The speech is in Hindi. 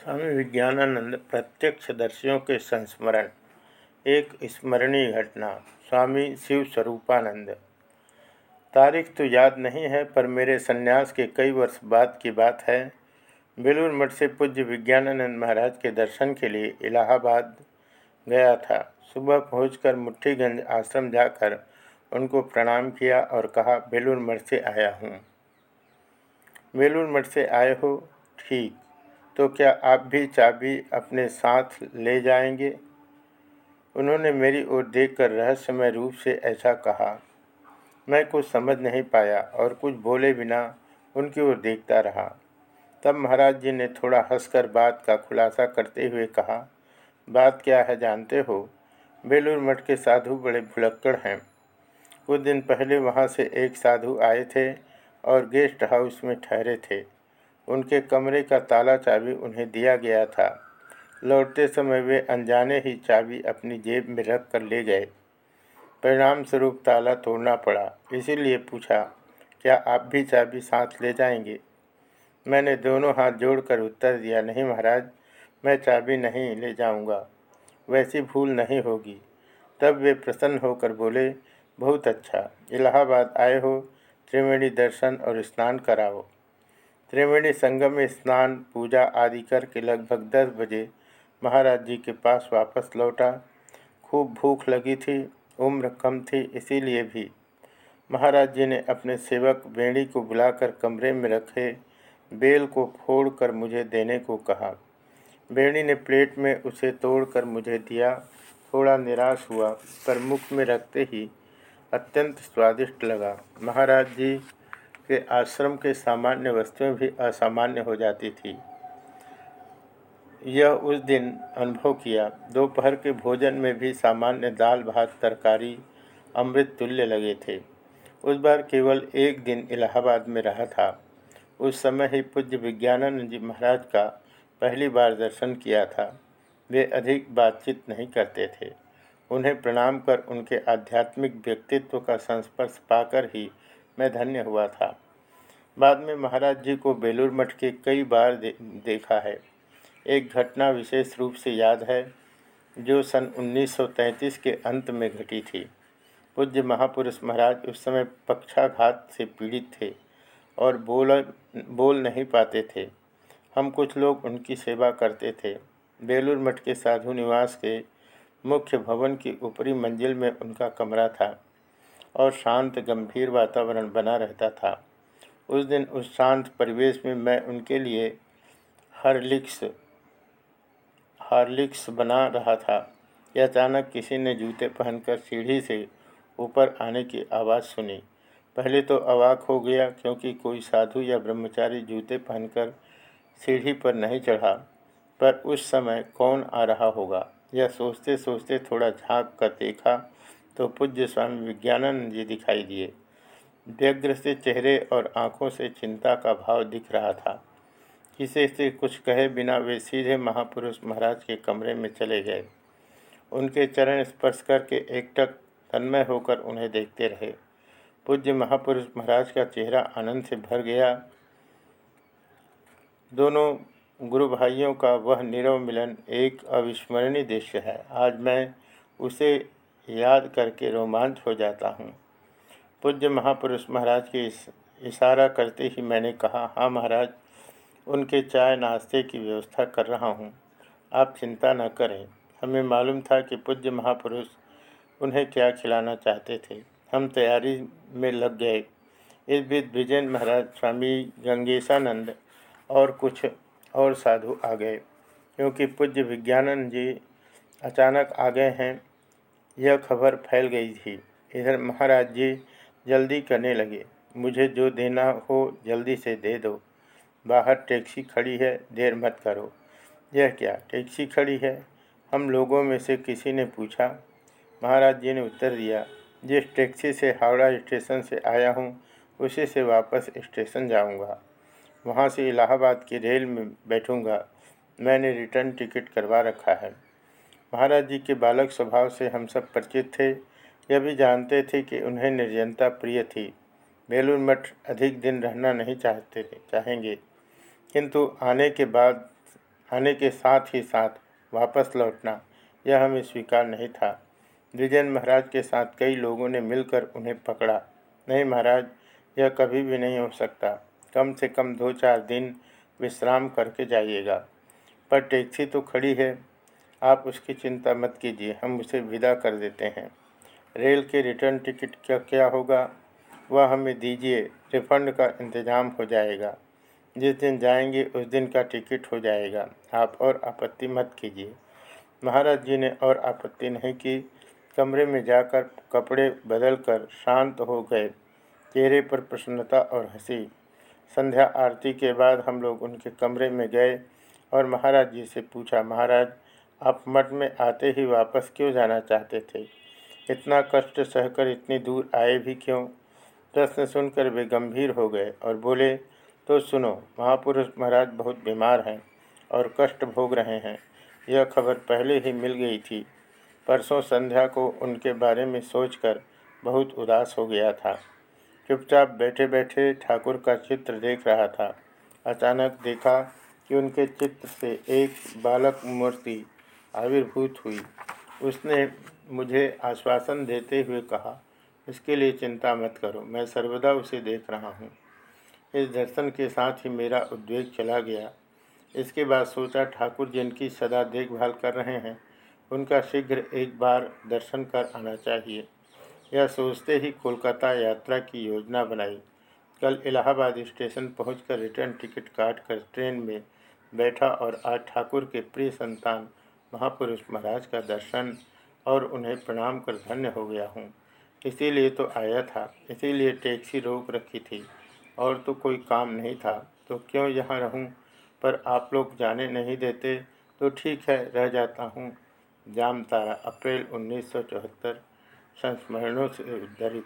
स्वामी विज्ञानानंद प्रत्यक्षदर्शियों के संस्मरण, एक स्मरणीय घटना, स्वामी शिव स्वरूपानंद। तारीख तो याद नहीं है, पर मेरे संन्यास के कई वर्ष बाद की बात है। बेलूर मठ से पूज्य विज्ञानानंद महाराज के दर्शन के लिए इलाहाबाद गया था। सुबह पहुंचकर मुठ्ठीगंज आश्रम जाकर उनको प्रणाम किया और कहा, बेलूर मठ से आया हूँ। बेलूर मठ से आए हो? ठीक। तो क्या आप भी चाबी अपने साथ ले जाएँगे? उन्होंने मेरी ओर देखकर रहस्यमय रूप से ऐसा कहा। मैं कुछ समझ नहीं पाया और कुछ बोले बिना उनकी ओर देखता रहा। तब महाराज जी ने थोड़ा हंसकर बात का खुलासा करते हुए कहा, बात क्या है जानते हो? बेलूर मठ के साधु बड़े भुलक्कड़ हैं। कुछ दिन पहले वहाँ से एक साधु आए थे और गेस्ट हाउस में ठहरे थे। उनके कमरे का ताला चाबी उन्हें दिया गया था। लौटते समय वे अनजाने ही चाबी अपनी जेब में रख कर ले गए। परिणाम स्वरूप ताला तोड़ना पड़ा। इसीलिए पूछा, क्या आप भी चाबी साथ ले जाएँगे? मैंने दोनों हाथ जोड़कर उत्तर दिया, नहीं महाराज, मैं चाबी नहीं ले जाऊँगा। वैसी भूल नहीं होगी। तब वे प्रसन्न होकर बोले, बहुत अच्छा। इलाहाबाद आए हो, त्रिवेणी दर्शन और स्नान कराओ। त्रिवेणी संगम में स्नान, पूजा आदि करके लगभग दस बजे महाराज जी के पास वापस लौटा। खूब भूख लगी थी, उम्र कम थी, इसीलिए भी। महाराज जी ने अपने सेवक बेड़ी को बुलाकर कमरे में रखे, बेल को फोड़कर मुझे देने को कहा। बेड़ी ने प्लेट में उसे तोड़कर मुझे दिया। थोड़ा निराश हुआ, पर मुख में रखते ही अत्यंत स्वादिष्ट लगा। महाराज जी के आश्रम के सामान्य वस्तुएँ भी असामान्य हो जाती थी। यह उस दिन अनुभव किया। दोपहर के भोजन में भी सामान्य दाल, भात, तरकारी, अमृत तुल्य लगे थे। उस बार केवल एक दिन इलाहाबाद में रहा था। उस समय ही पूज्य विज्ञानानंद जी महाराज का पहली बार दर्शन किया था। वे अधिक बातचीत नहीं करते थे। उन्हें प्रणाम कर उनके आध्यात्मिक व्यक्तित्व का संस्पर्श पाकर ही मैं धन्य हुआ था। बाद में महाराज जी को बेलूर मठ के कई बार दे, देखा है। एक घटना विशेष रूप से याद है जो सन 1933 के अंत में घटी थी। पूज्य महापुरुष महाराज उस समय पक्षाघात से पीड़ित थे और बोल बोल नहीं पाते थे। हम कुछ लोग उनकी सेवा करते थे। बेलूर मठ के साधु निवास के मुख्य भवन की ऊपरी मंजिल में उनका कमरा था और शांत गंभीर वातावरण बना रहता था। उस दिन उस शांत परिवेश में मैं उनके लिए हरलिक्स, हार्लिक्स बना रहा था। कि अचानक किसी ने जूते पहनकर सीढ़ी से ऊपर आने की आवाज़ सुनी। पहले तो अवाक हो गया क्योंकि कोई साधु या ब्रह्मचारी जूते पहनकर सीढ़ी पर नहीं चढ़ा, पर उस समय कौन आ रहा होगा? यह सोचते सोचते थोड़ा झाँक कर देखा तो पूज्य स्वामी विज्ञानंद जी दिखाई दिए। व्यग्र से चेहरे और आँखों से चिंता का भाव दिख रहा था। किसी से कुछ कहे बिना वे सीधे महापुरुष महाराज के कमरे में चले गए। उनके चरण स्पर्श करके एकटक तन्मय होकर उन्हें देखते रहे। पूज्य महापुरुष महाराज का चेहरा आनंद से भर गया। दोनों गुरु भाइयों का वह निरव मिलन एक अविस्मरणीय दृश्य है। आज मैं उसे याद करके रोमांच हो जाता हूँ। पूज्य महापुरुष महाराज के इशारा करते ही मैंने कहा हाँ महाराज, उनके चाय नाश्ते की व्यवस्था कर रहा हूँ। आप चिंता न करें। हमें मालूम था कि पूज्य महापुरुष उन्हें क्या खिलाना चाहते थे। हम तैयारी में लग गए। इस बीच विजय महाराज, स्वामी गंगेशानंद और कुछ और साधु आ गए। क्योंकि पूज्य विज्ञानंद जी अचानक आ गए हैं, यह खबर फैल गई थी। इधर महाराज जी जल्दी करने लगे। मुझे जो देना हो जल्दी से दे दो। बाहर टैक्सी खड़ी है, देर मत करो। यह क्या, टैक्सी खड़ी है? हम लोगों में से किसी ने पूछा। महाराज जी ने उत्तर दिया, जिस टैक्सी से हावड़ा स्टेशन से आया हूँ, उसी से वापस स्टेशन जाऊँगा। वहाँ से इलाहाबाद की रेल में बैठूँगा। मैंने रिटर्न टिकट करवा रखा है। महाराज जी के बालक स्वभाव से हम सब परिचित थे। यह भी जानते थे कि उन्हें निर्जनता प्रिय थी। बेलूर मठ अधिक दिन रहना नहीं चाहते चाहेंगे। किंतु आने के बाद, आने के साथ ही साथ वापस लौटना यह हमें स्वीकार नहीं था। द्विजन महाराज के साथ कई लोगों ने मिलकर उन्हें पकड़ा। नहीं महाराज, यह कभी भी नहीं हो सकता। कम से कम दो चार दिन विश्राम करके जाइएगा। पर टैक्सी तो खड़ी है। आप उसकी चिंता मत कीजिए, हम उसे विदा कर देते हैं। रेल के रिटर्न टिकट का क्या होगा, वह हमें दीजिए, रिफंड का इंतज़ाम हो जाएगा। जिस दिन जाएँगे, उस दिन का टिकट हो जाएगा। आप और आपत्ति मत कीजिए। महाराज जी ने और आपत्ति नहीं की। कमरे में जाकर कपड़े बदलकर शांत हो गए। चेहरे पर प्रसन्नता और हँसी। संध्या आरती के बाद हम लोग उनके कमरे में गए और महाराज जी से पूछा, महाराज, आप मठ में आते ही वापस क्यों जाना चाहते थे? इतना कष्ट सहकर इतनी दूर आए भी क्यों? प्रश्न सुनकर वे गंभीर हो गए और बोले तो सुनो, महापुरुष महाराज बहुत बीमार हैं और कष्ट भोग रहे हैं। यह खबर पहले ही मिल गई थी। परसों संध्या को उनके बारे में सोचकर बहुत उदास हो गया था। चुपचाप बैठे बैठे ठाकुर का चित्र देख रहा था। अचानक देखा कि उनके चित्र से एक बालक मूर्ति आविर्भूत हुई। उसने मुझे आश्वासन देते हुए कहा, इसके लिए चिंता मत करो, मैं सर्वदा उसे देख रहा हूँ। इस दर्शन के साथ ही मेरा उद्वेग चला गया। इसके बाद सोचा, ठाकुर जिनकी सदा देखभाल कर रहे हैं, उनका शीघ्र एक बार दर्शन कर आना चाहिए। यह सोचते ही कोलकाता यात्रा की योजना बनाई। कल इलाहाबाद स्टेशन पहुंचकर रिटर्न टिकट काट कर ट्रेन में बैठा और आज ठाकुर के प्रिय संतान, महापुरुष महाराज का दर्शन और उन्हें प्रणाम कर धन्य हो गया हूँ। इसीलिए तो आया था, इसीलिए टैक्सी रोक रखी थी और तो कोई काम नहीं था। तो क्यों यहाँ रहूँ? पर आप लोग जाने नहीं देते तो ठीक है, रह जाता हूँ। जाम तारा, अप्रैल उन्नीस सौ चौहत्तर, संस्मरणों से उद्धरित।